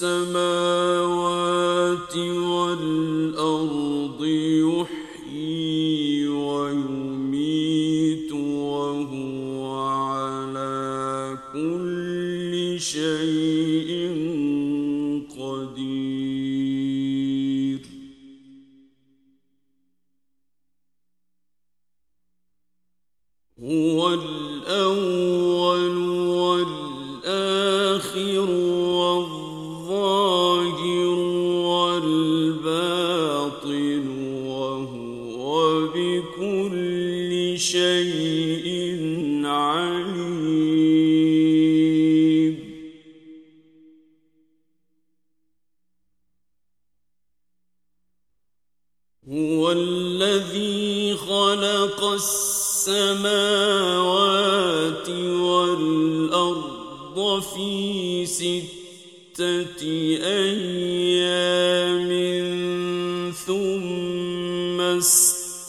السماوات والأرض يحيي ويميت وهو على كل شيء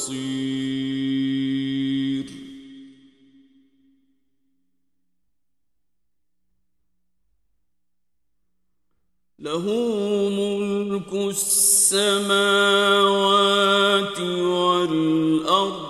بصير. له ملك السماوات والأرض.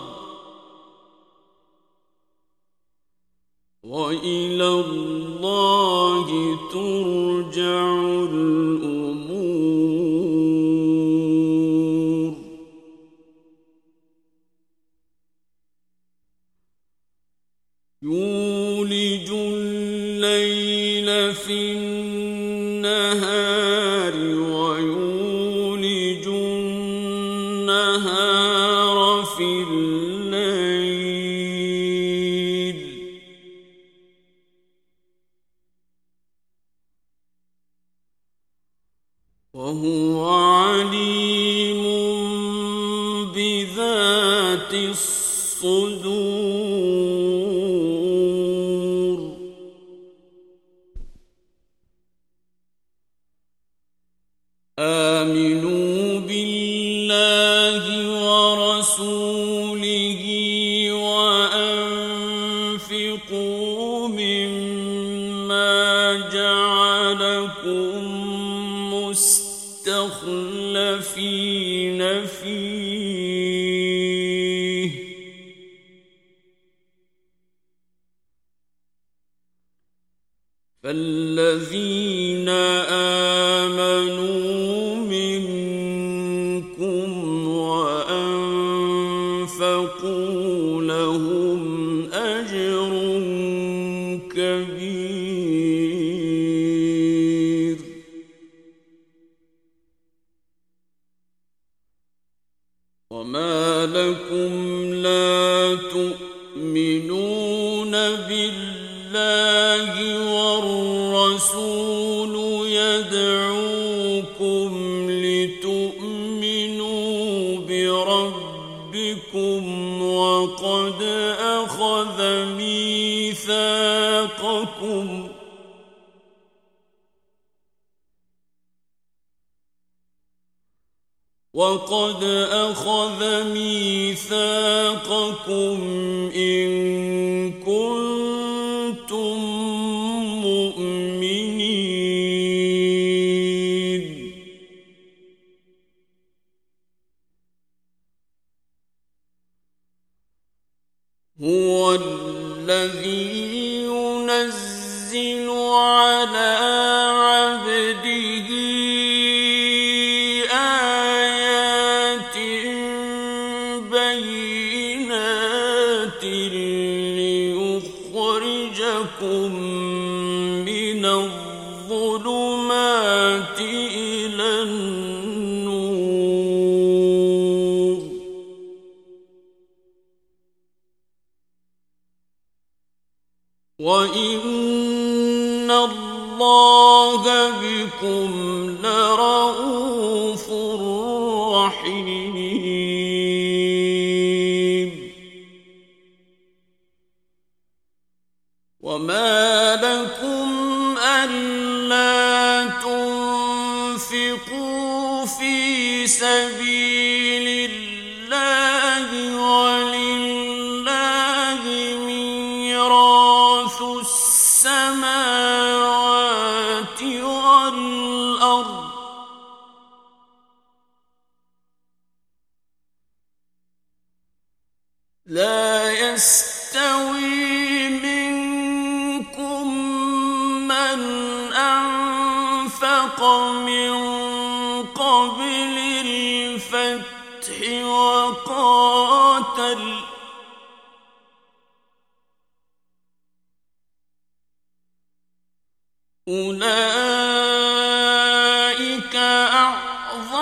وهو عليم بذات الصدور. هو الذي بِكُمْ لَرَءُوفٌ رَحِيمٌ وَمَا لَكُمْ أَلَّا تُنْفِقُوا فِي سَبِيلِ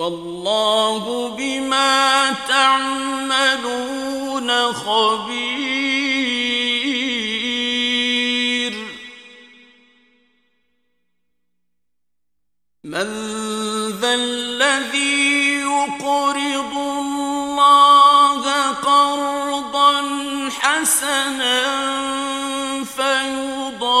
والله بما تعملون خبير. من ذا الذي يقرض الله قرضا حسنا فيضاعفه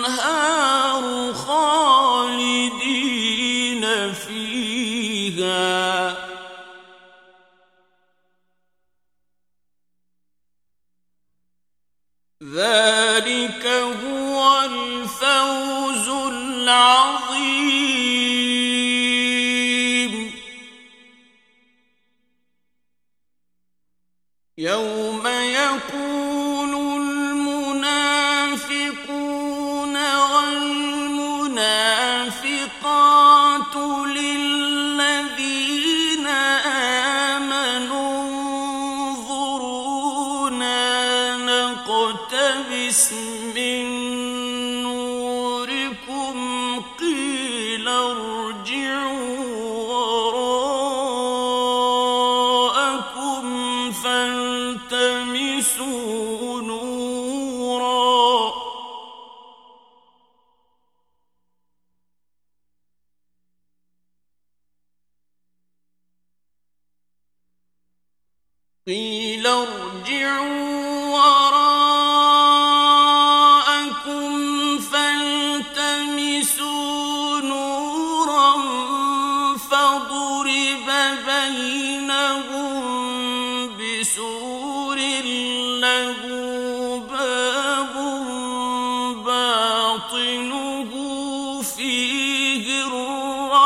نقتبس من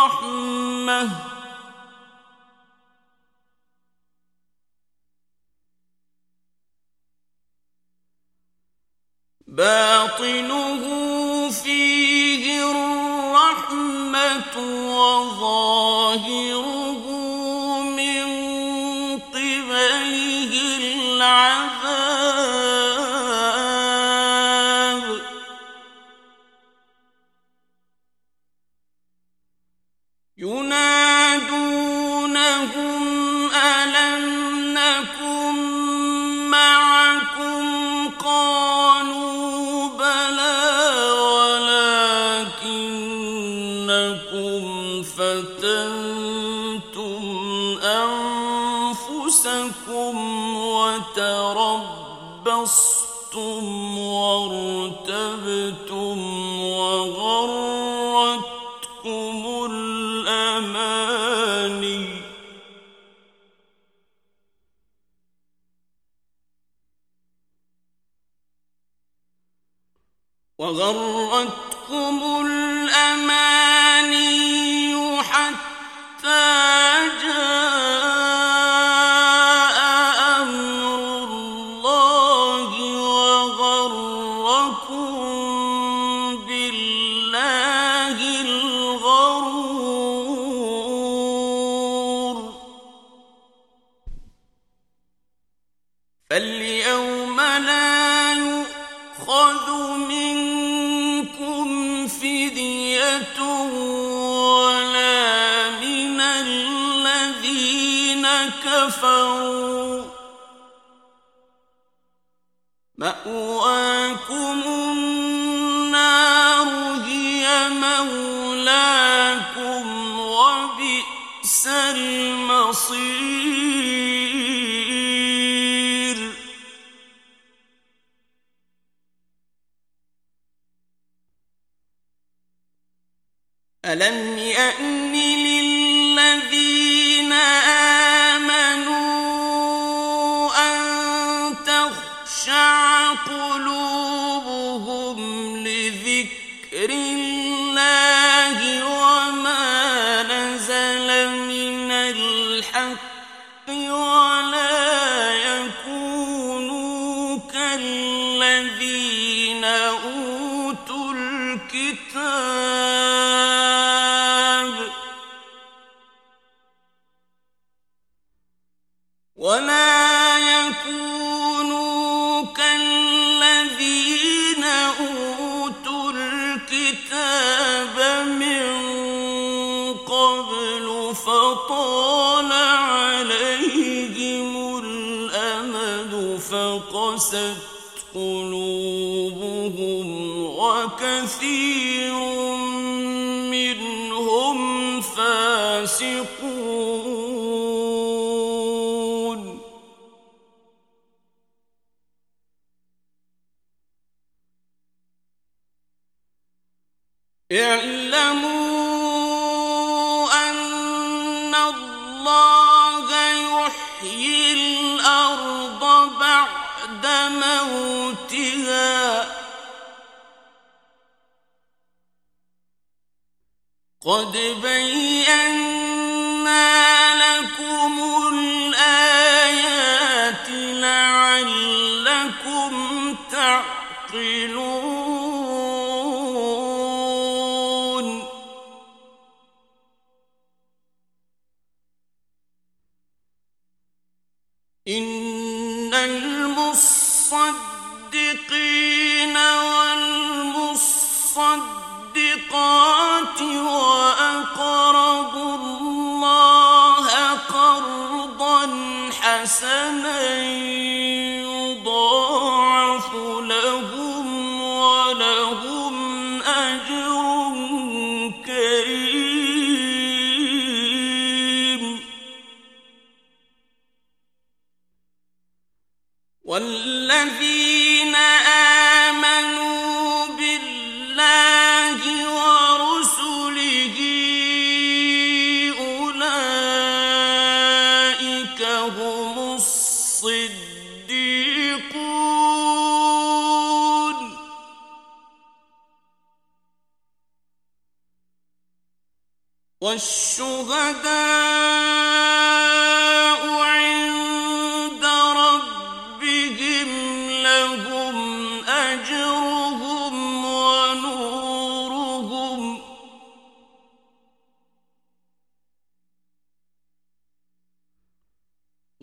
رحمه ربصتم وارتبتم وغرتكم الأماني. وغرتكم الأماني كفروا مأواكم النار هي مولاكم وبئس المصير الذين أوتوا الكتاب كثير منهم فاسقون اعلموا أن الله موتها قد بينا لكم الآيات لعلكم تعقلون. إن المصدقين والمصدقات حسنين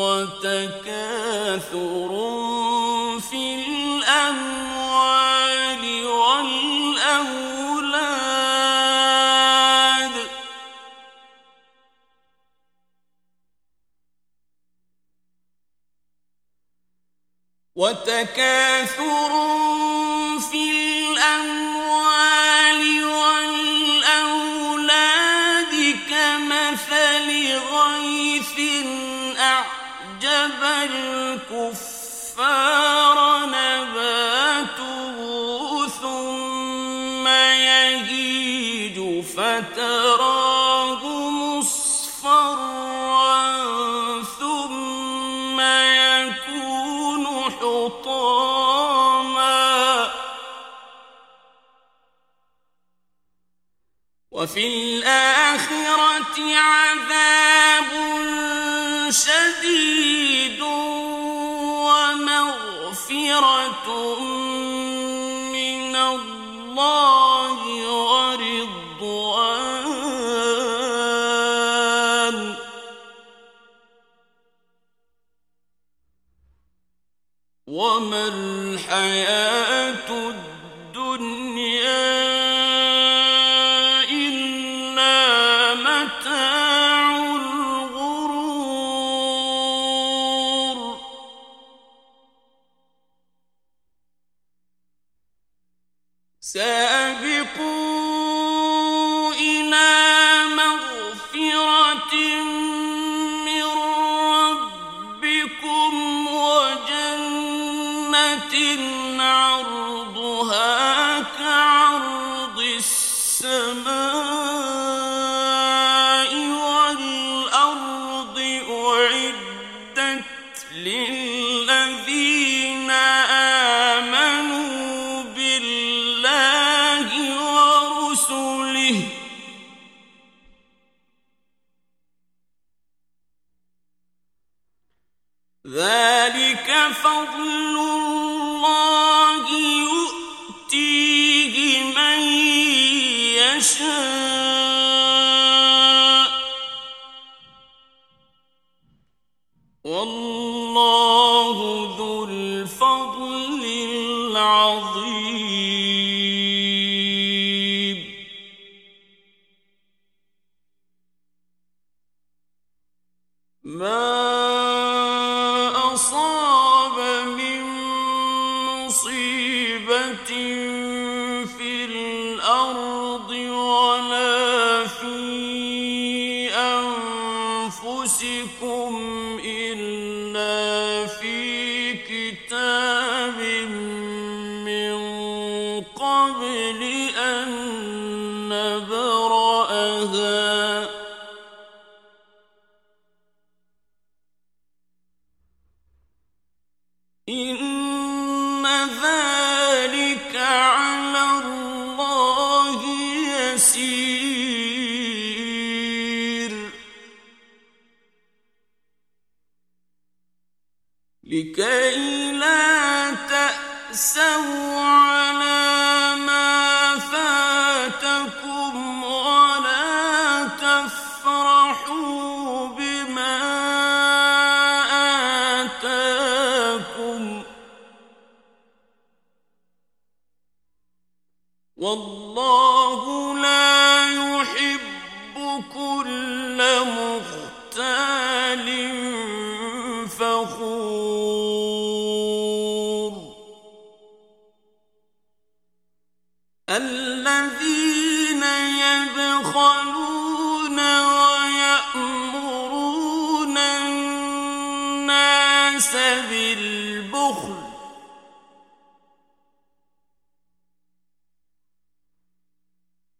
وتكاثر في الأموال والأولاد. وتكاثر الكفار نباته ثم يهيج فتراه مصفرا ثم يكون حطاما. وفي الآخرة عذاب شديد ومغفرة جنة لكي لا تأسوا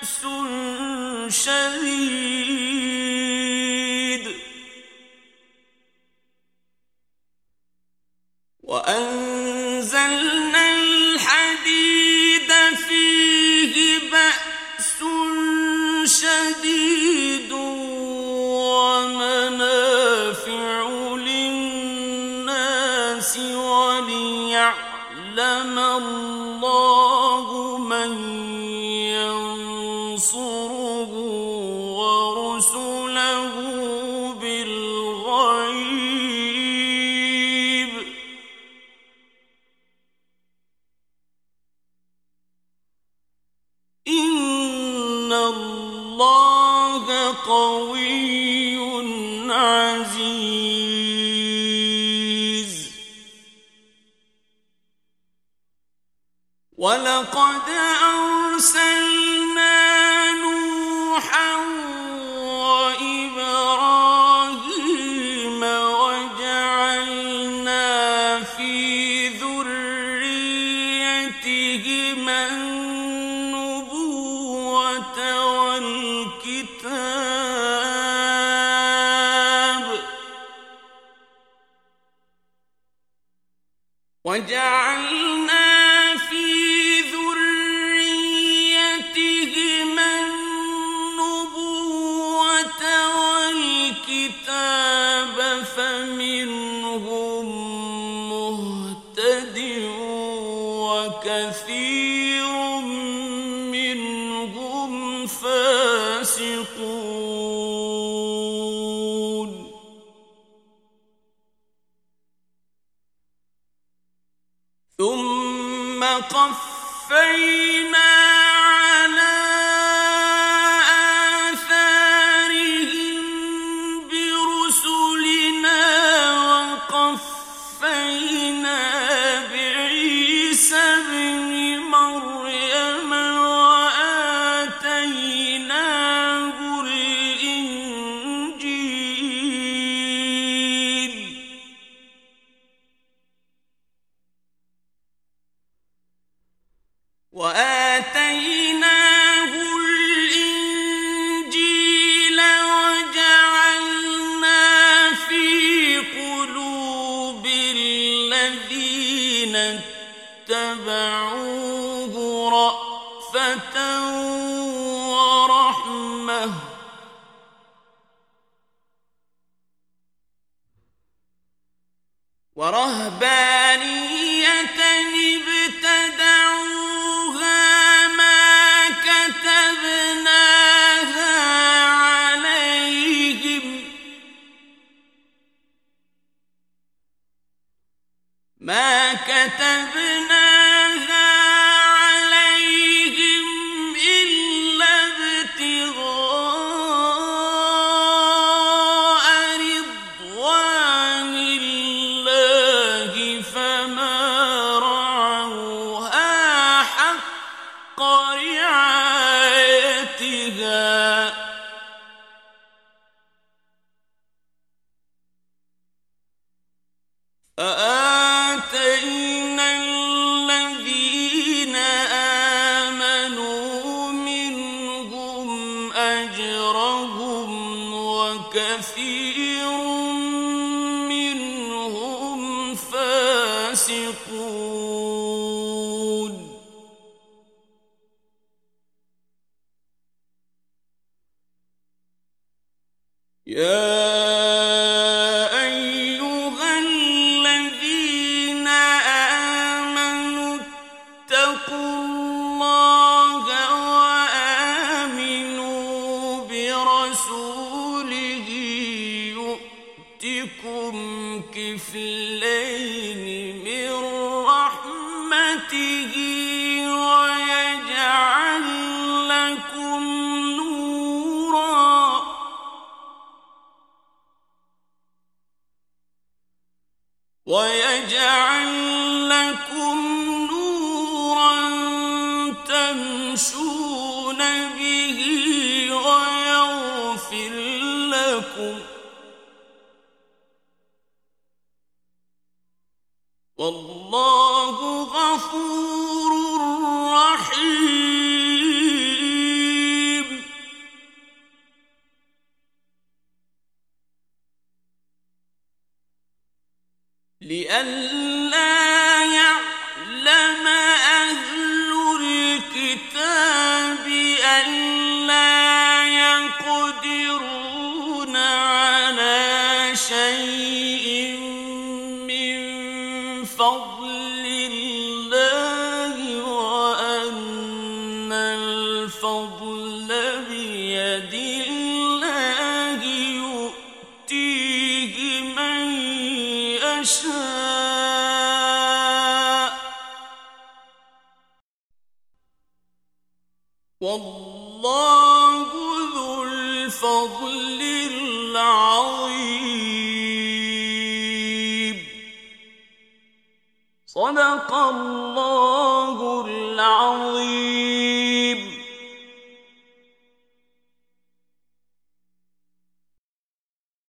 بأس شديد وَلَقَدْ أَرْسَلْنَا نُوحًا قفيت اتبعوا القارعه تمشون به ويغفر لكم غفور